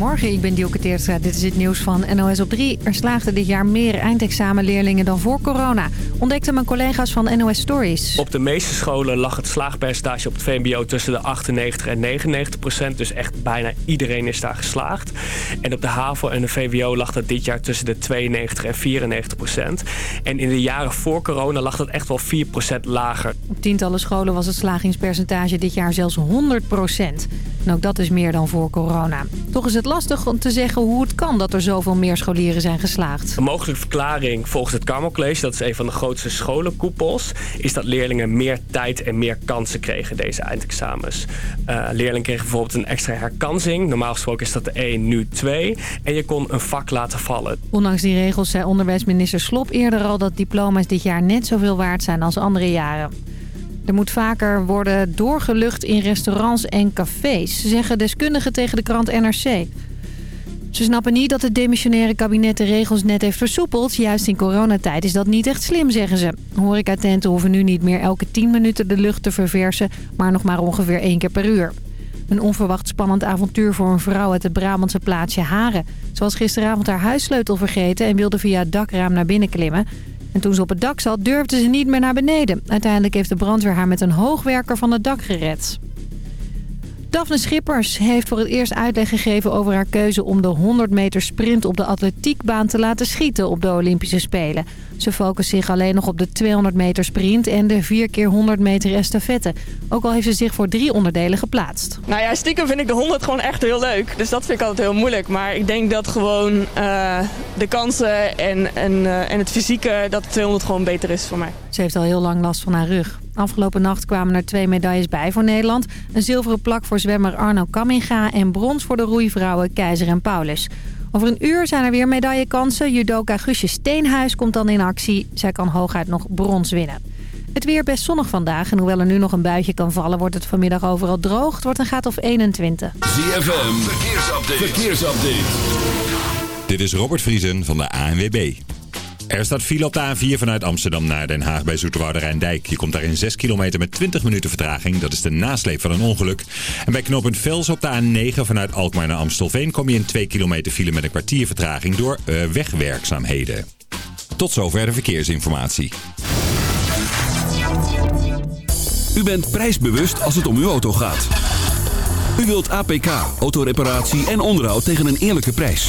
Goedemorgen, ik ben Dielke Teertstra. Dit is het nieuws van NOS op 3. Er slaagden dit jaar meer eindexamenleerlingen dan voor corona. Ontdekten mijn collega's van NOS Stories. Op de meeste scholen lag het slaagpercentage op het VMBO tussen de 98 en 99 procent. Dus echt bijna iedereen is daar geslaagd. En op de HAVO en de VWO lag dat dit jaar tussen de 92 en 94 procent. En in de jaren voor corona lag dat echt wel 4 procent lager. Op tientallen scholen was het slagingspercentage dit jaar zelfs 100 procent. En ook dat is meer dan voor corona. Toch is het lastig om te zeggen hoe het kan dat er zoveel meer scholieren zijn geslaagd. Een mogelijke verklaring volgens het Carmel College, dat is een van de grootste scholenkoepels, is dat leerlingen meer tijd en meer kansen kregen deze eindexamens. Uh, leerlingen kregen bijvoorbeeld een extra herkansing. Normaal gesproken is dat de 1, nu 2. En je kon een vak laten vallen. Ondanks die regels zei onderwijsminister Slop eerder al dat diploma's dit jaar net zoveel waard zijn als andere jaren. Er moet vaker worden doorgelucht in restaurants en cafés, zeggen deskundigen tegen de krant NRC. Ze snappen niet dat het demissionaire kabinet de regels net heeft versoepeld. Juist in coronatijd is dat niet echt slim, zeggen ze. Horecatenten hoeven nu niet meer elke 10 minuten de lucht te verversen, maar nog maar ongeveer één keer per uur. Een onverwacht spannend avontuur voor een vrouw uit het Brabantse plaatsje Haren. Ze was gisteravond haar huissleutel vergeten en wilde via het dakraam naar binnen klimmen. En toen ze op het dak zat, durfde ze niet meer naar beneden. Uiteindelijk heeft de brandweer haar met een hoogwerker van het dak gered. Daphne Schippers heeft voor het eerst uitleg gegeven over haar keuze om de 100 meter sprint op de atletiekbaan te laten schieten op de Olympische Spelen. Ze focust zich alleen nog op de 200 meter sprint en de 4 keer 100 meter estafette. Ook al heeft ze zich voor drie onderdelen geplaatst. Nou ja, stiekem vind ik de 100 gewoon echt heel leuk. Dus dat vind ik altijd heel moeilijk. Maar ik denk dat gewoon uh, de kansen en, en, uh, en het fysieke, dat 200 gewoon beter is voor mij. Ze heeft al heel lang last van haar rug. Afgelopen nacht kwamen er twee medailles bij voor Nederland. Een zilveren plak voor zwemmer Arno Kamminga en brons voor de roeivrouwen Keizer en Paulus. Over een uur zijn er weer medaillekansen. Judoka Guusje Steenhuis komt dan in actie. Zij kan hooguit nog brons winnen. Het weer best zonnig vandaag. En hoewel er nu nog een buitje kan vallen, wordt het vanmiddag overal droog. Het wordt een graad of 21. ZFM, verkeersupdate. verkeersupdate. Dit is Robert Vriesen van de ANWB. Er staat file op de A4 vanuit Amsterdam naar Den Haag bij Zoeterwoude Rijndijk. Je komt daar in 6 kilometer met 20 minuten vertraging. Dat is de nasleep van een ongeluk. En bij knooppunt Vels op de A9 vanuit Alkmaar naar Amstelveen... kom je in 2 kilometer file met een kwartier vertraging door uh, wegwerkzaamheden. Tot zover de verkeersinformatie. U bent prijsbewust als het om uw auto gaat. U wilt APK, autoreparatie en onderhoud tegen een eerlijke prijs.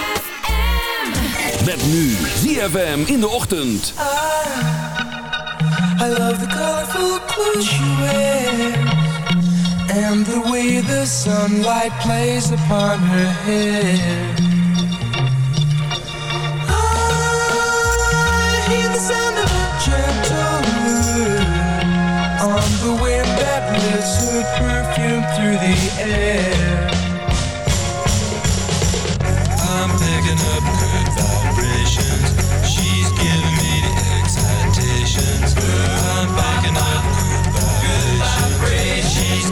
Met nu ZFM in de ochtend. I, I love the colorful clothes you wear And the way the sunlight plays upon her hair I hear the sound of a gentle word On the wind that lifts her perfume through the air I'm picking up good vibrations. She's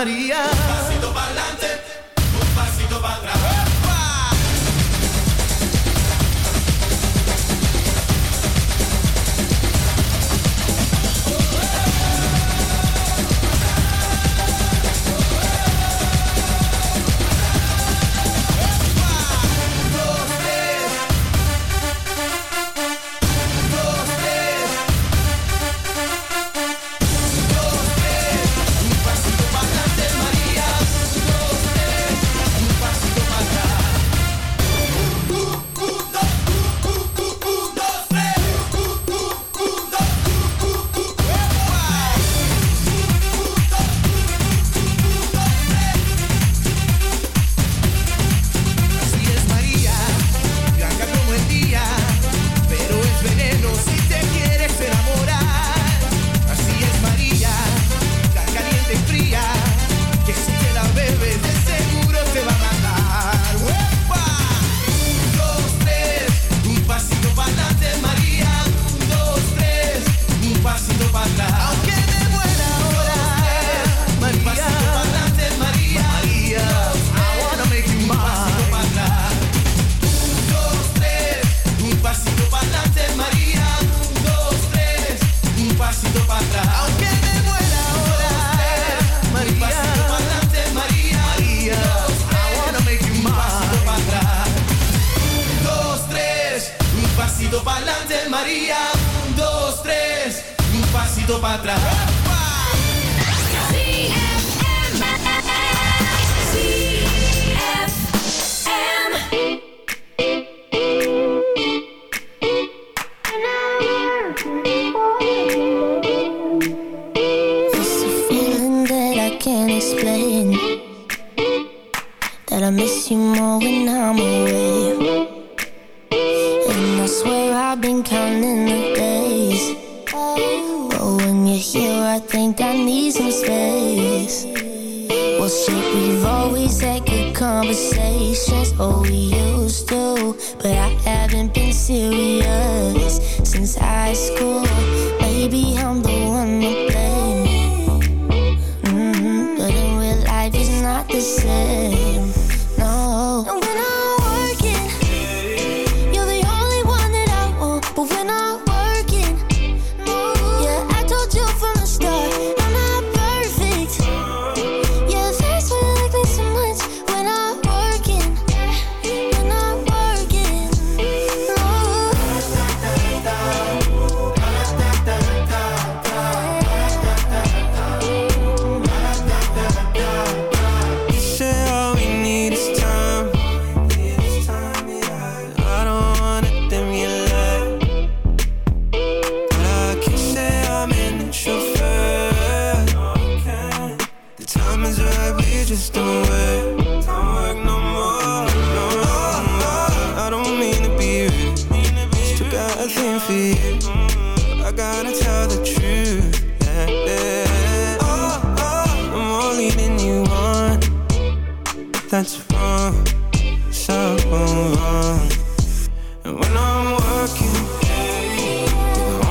María. tô pra trás. And when I'm working,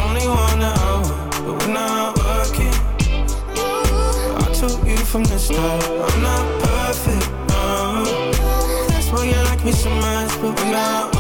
only one. But when I'm working, I took you from the start. I'm not perfect, no. That's why you like me so much, but when I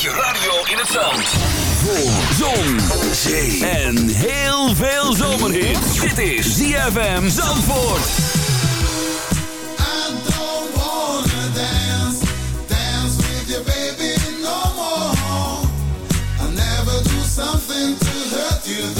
Zet radio in het zand. Voor zon, zee en heel veel zomerhit. Dit is ZFM Zandvoort. And don't wanna dance, dance with your baby no more. I never do something to hurt you.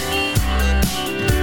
Música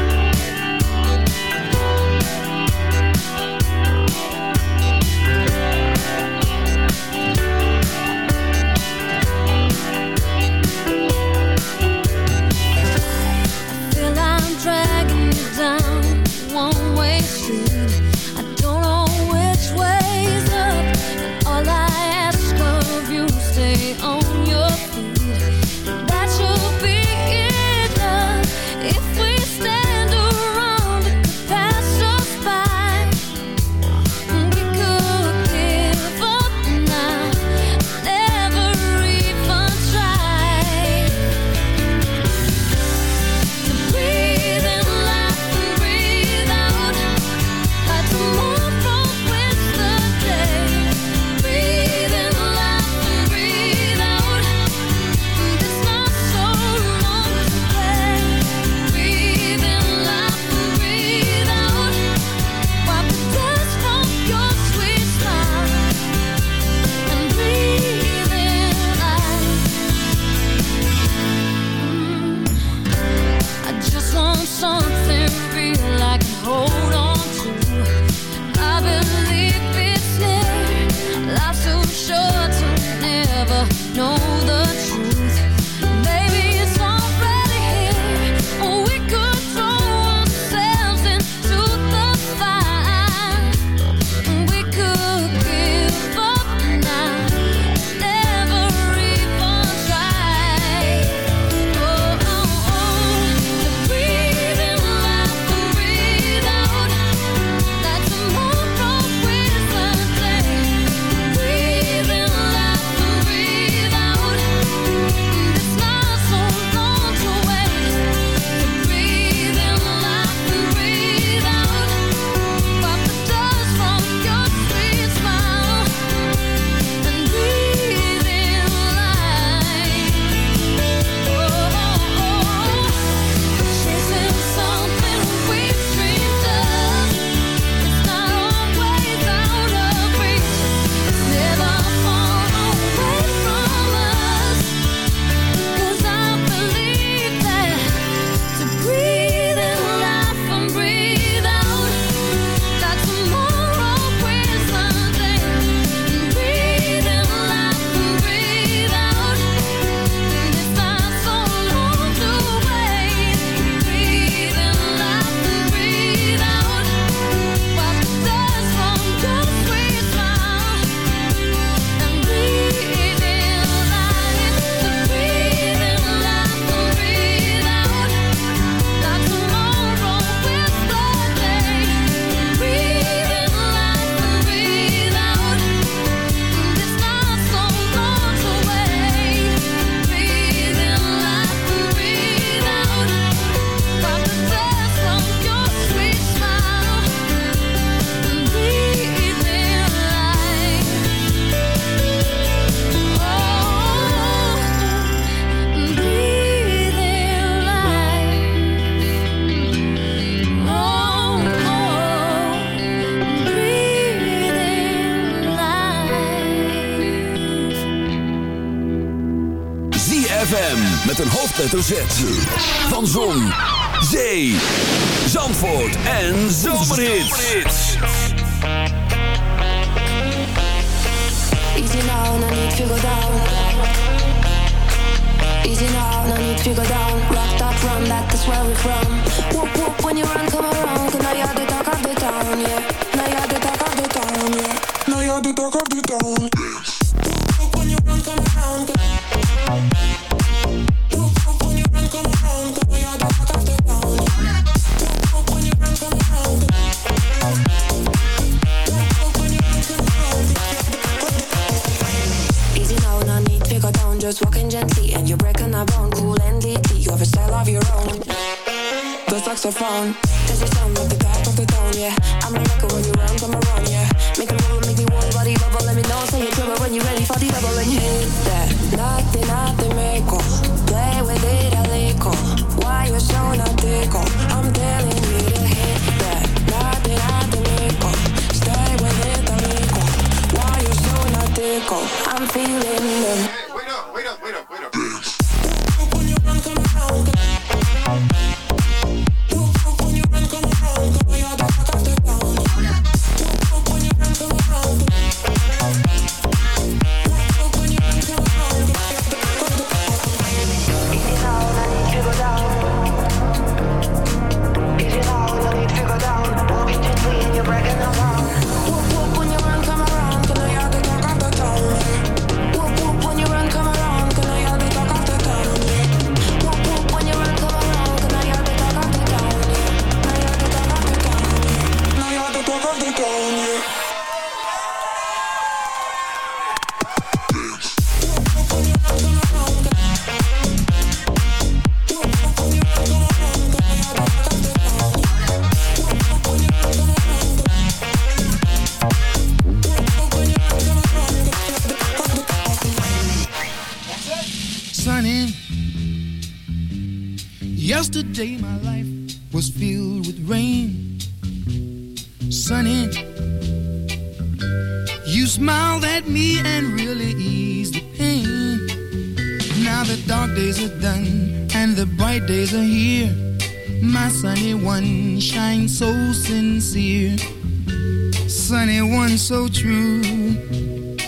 hoofdletter Van Zon, Zee, Zandvoort en Zomerhits. Easy now, no need to go down. Easy now, no need to go down. Rocked up from that, is where we're from. Whoop whoop, when you run, come around. Cause now you're the talk of the town, yeah. Now you're the talk of the town, yeah. Now you're the talk of the town. Yeah. just walking gently and you're breaking the bone. Cool and deeply, you have a style of your own. The saxophone, there's a sound of the top of the tone, yeah.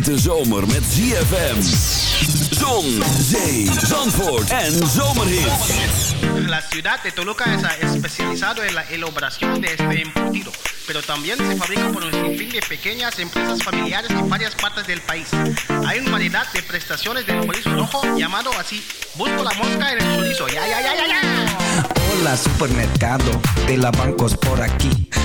hete zomer met ZFM. Zon, zee, zandvoort en zomerhits. La ciudad de Toluca es especializado en la elaboración de este embutido, pero también se fabrica por un sinfín de pequeñas empresas familiares en varias partes del país. Hay una variedad de prestaciones del chorizo rojo llamado así. Busco la mosca en el chorizo. Ya, ya, ya, ya! Hola, supermercado de la bancos por aquí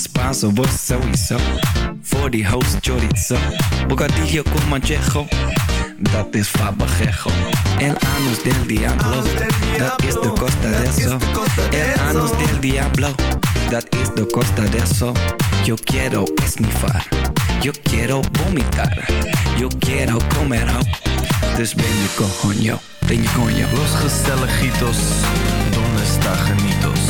Spanso, vos sowieso. Voor die host chorizo. Bocadillo con manchejo. Dat is fabajejo. El anus del diablo. Dat is de costa de eso. El anus del diablo. Dat is de costa de eso. Yo quiero esnifar. Yo quiero vomitar. Yo quiero comer ho. Dus ben je coño. Ben je coño. Los gezelligitos, donde está genitos?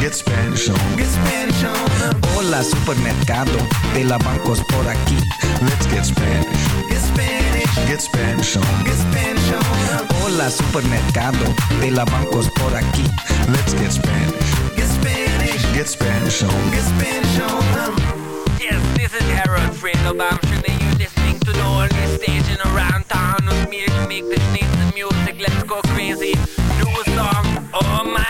Get Spanish on. Get Spanish on. Hola supermercado de la bancos por aquí. Let's get Spanish. Get Spanish. Get Spanish on. Get Spanish on. Hola supermercado de la bancos por aquí. Let's get Spanish. Get Spanish. Get Spanish on. Get Spanish on. Yes, this is Harold Friedelbaum. Should you listening to the only station around town with me to make the sneeze the music? Let's go crazy. Do a song. Oh my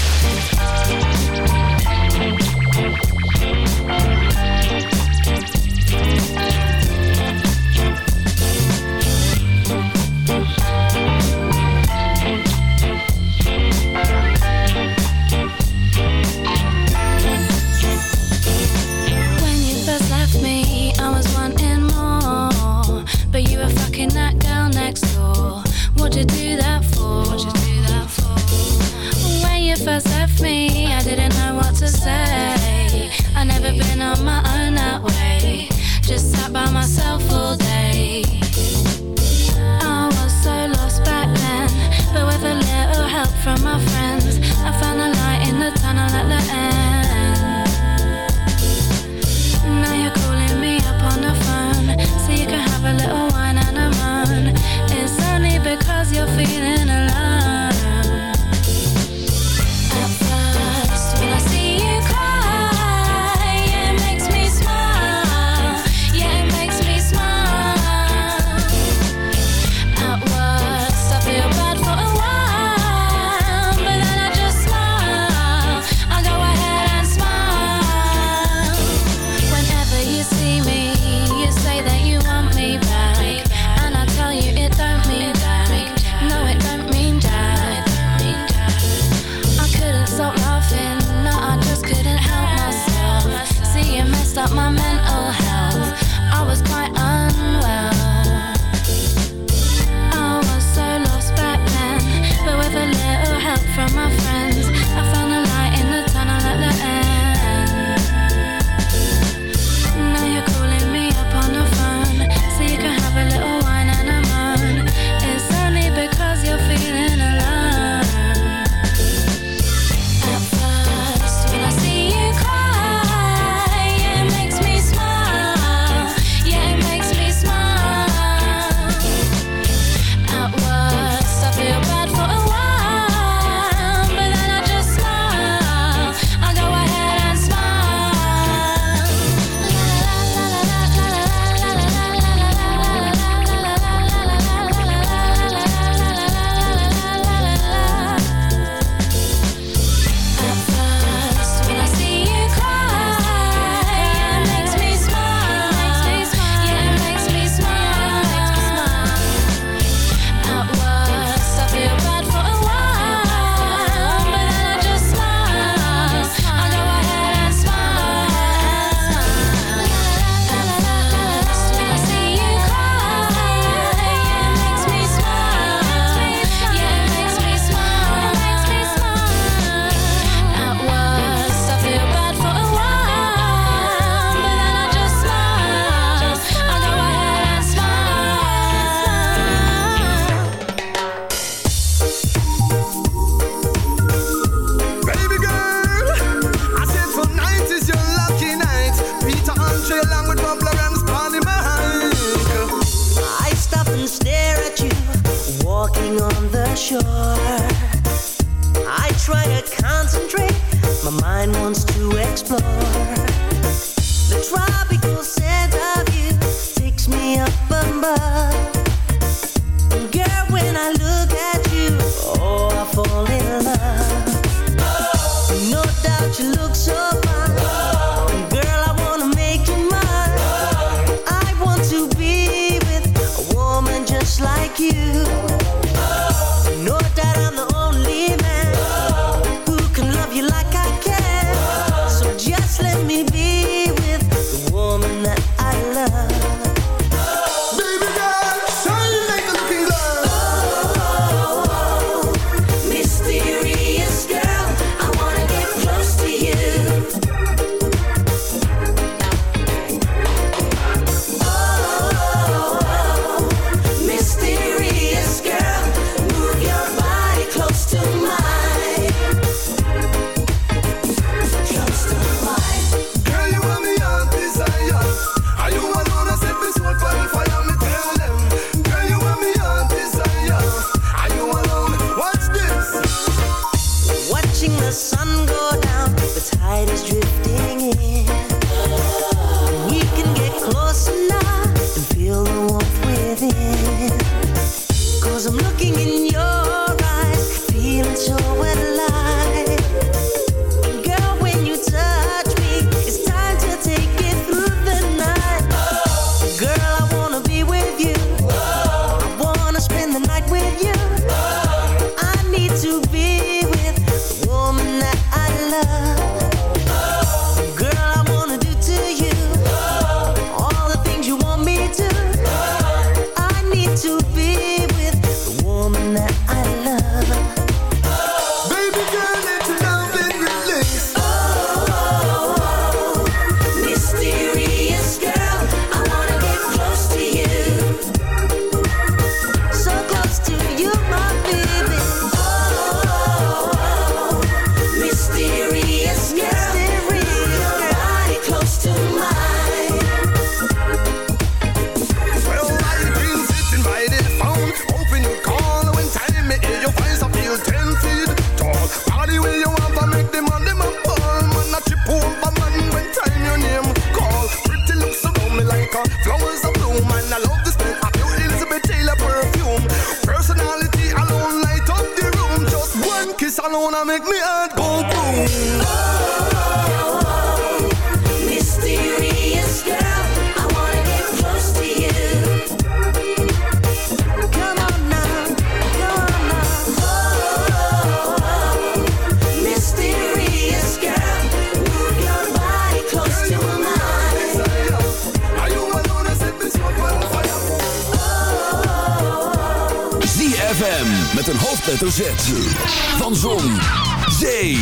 Zon, zee,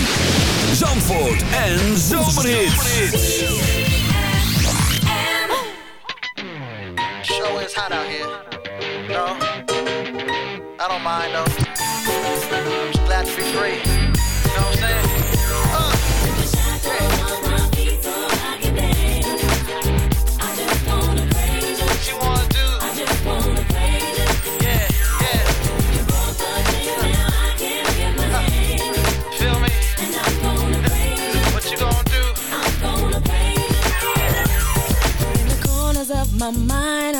Zandvoort en Zomerhits. Show is hot out here. No, I don't mind though. I'm just glad to be free.